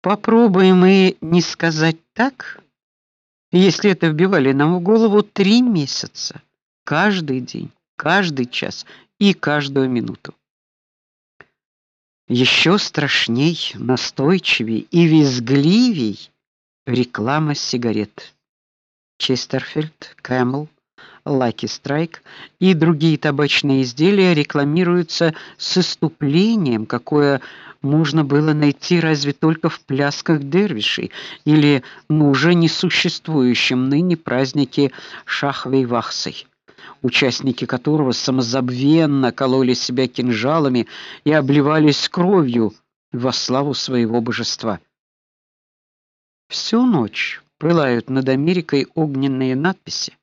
Попробуем мы не сказать так, если это вбивали нам в голову три месяца, каждый день, каждый час и каждую минуту. Еще страшней, настойчивей и визгливей реклама сигарет. Честерфилд, Camel, Lucky Strike и другие табачные изделия рекламируются с иступлением, какое можно было найти разве только в плясках дервишей или на уже несуществующем ныне празднике Шахвей-Вахсы, участники которого самозабвенно кололи себя кинжалами и обливались кровью во славу своего божества. Всю ночь пылают над Америкой огненные надписи.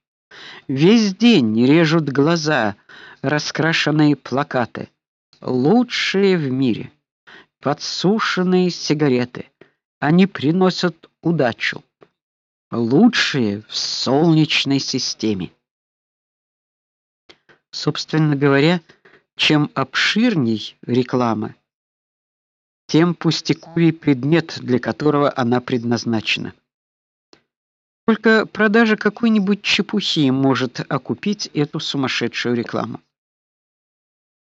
Весь день режут глаза раскрашенные плакаты. Лучшие в мире подсушенные сигареты. Они приносят удачу. Лучшие в солнечной системе. Собственно говоря, чем обширней реклама, тем пустяковый предмет, для которого она предназначена. Только продажа какой-нибудь чепухи может окупить эту сумасшедшую рекламу.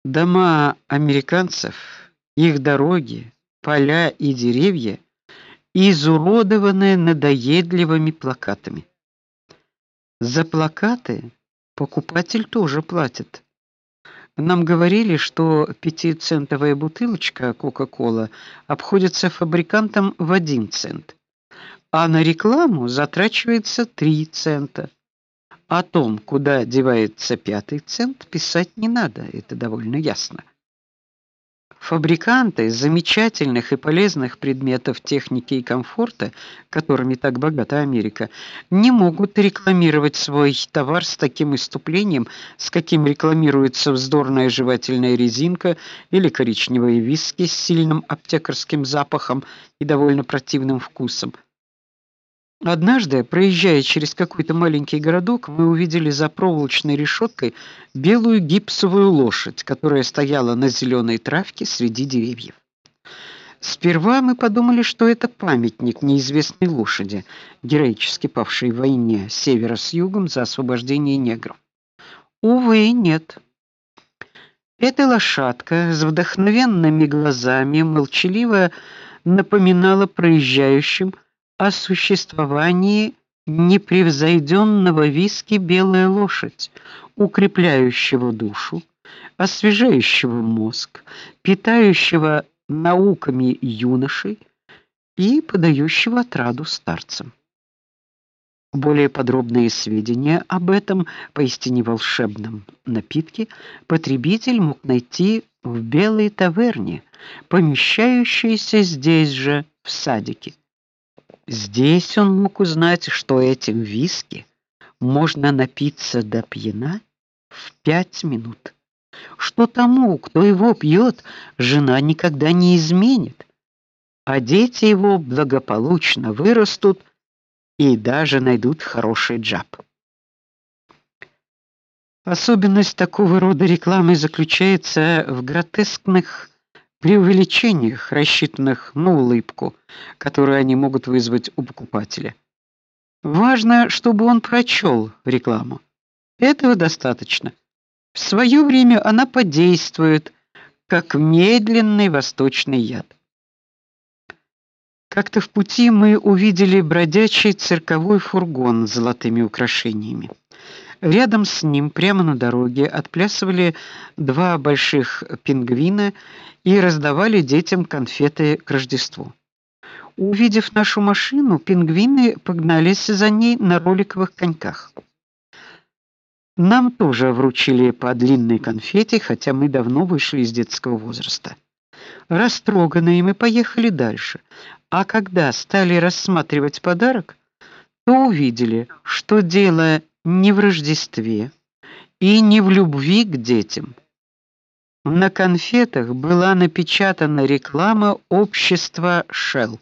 Дома американцев, их дороги, поля и деревья изуродованы надоедливыми плакатами. За плакаты покупатель тоже платит. Нам говорили, что пятицентовая бутылочка Coca-Cola обходится фабрикантам в один цент а на рекламу затрачивается 3 цента. О том, куда девается пятый цент, писать не надо, это довольно ясно. Фабриканты замечательных и полезных предметов техники и комфорта, которыми так богата Америка, не могут рекламировать свой товар с таким иступлением, с каким рекламируется вздорная жевательная резинка или коричневые виски с сильным аптекарским запахом и довольно противным вкусом. Однажды, проезжая через какой-то маленький городок, мы увидели за проволочной решеткой белую гипсовую лошадь, которая стояла на зеленой травке среди деревьев. Сперва мы подумали, что это памятник неизвестной лошади, героически павшей в войне севера с югом за освобождение негров. Увы, нет. Эта лошадка с вдохновенными глазами молчаливо напоминала проезжающим о существовании непревзойденного виски белая лошадь, укрепляющего душу, освежающего мозг, питающего науками юношей и подающего отраду старцам. Более подробные сведения об этом поистине волшебном напитке потребитель мог найти в белой таверне, помещающейся здесь же в садике. Здесь он мог узнать, что этим виски можно напиться до пьяна в пять минут. Что тому, кто его пьет, жена никогда не изменит, а дети его благополучно вырастут и даже найдут хороший джаб. Особенность такого рода рекламы заключается в гротескных преувеличениях, рассчитанных на улыбку, которую они могут вызвать у покупателя. Важно, чтобы он прочел рекламу. Этого достаточно. В свое время она подействует, как медленный восточный яд. Как-то в пути мы увидели бродячий цирковой фургон с золотыми украшениями. Рядом с ним, прямо на дороге, отплясывали два больших пингвина и раздавали детям конфеты к Рождеству. Увидев нашу машину, пингвины погнались за ней на роликовых коньках. Нам тоже вручили по длинной конфете, хотя мы давно вышли из детского возраста. Растроганные мы поехали дальше. А когда стали рассматривать подарок, то увидели, что дело не в Рождестве и не в любви к детям. На конфетах была напечатана реклама общества Shell,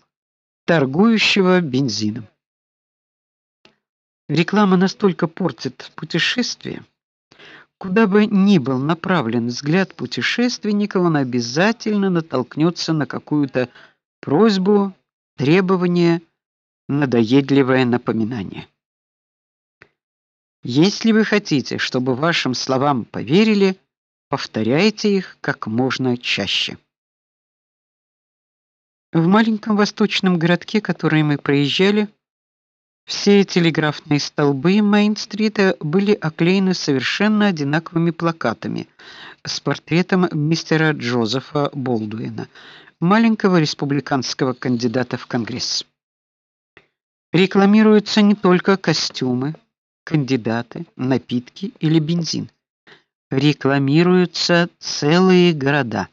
торгующего бензином. Реклама настолько портит путешествие, куда бы ни был направлен взгляд путешественника, он обязательно натолкнется на какую-то просьбу требование, надоедливое напоминание. Если вы хотите, чтобы вашим словам поверили, повторяйте их как можно чаще. В маленьком восточном городке, который мы проезжали, все телеграфные столбы Мейн-стрита были оклеены совершенно одинаковыми плакатами с портретом мистера Джозефа Болдуина, маленького республиканского кандидата в Конгресс. Рекламируются не только костюмы, кандидаты, напитки или бензин. Рекламируются целые города.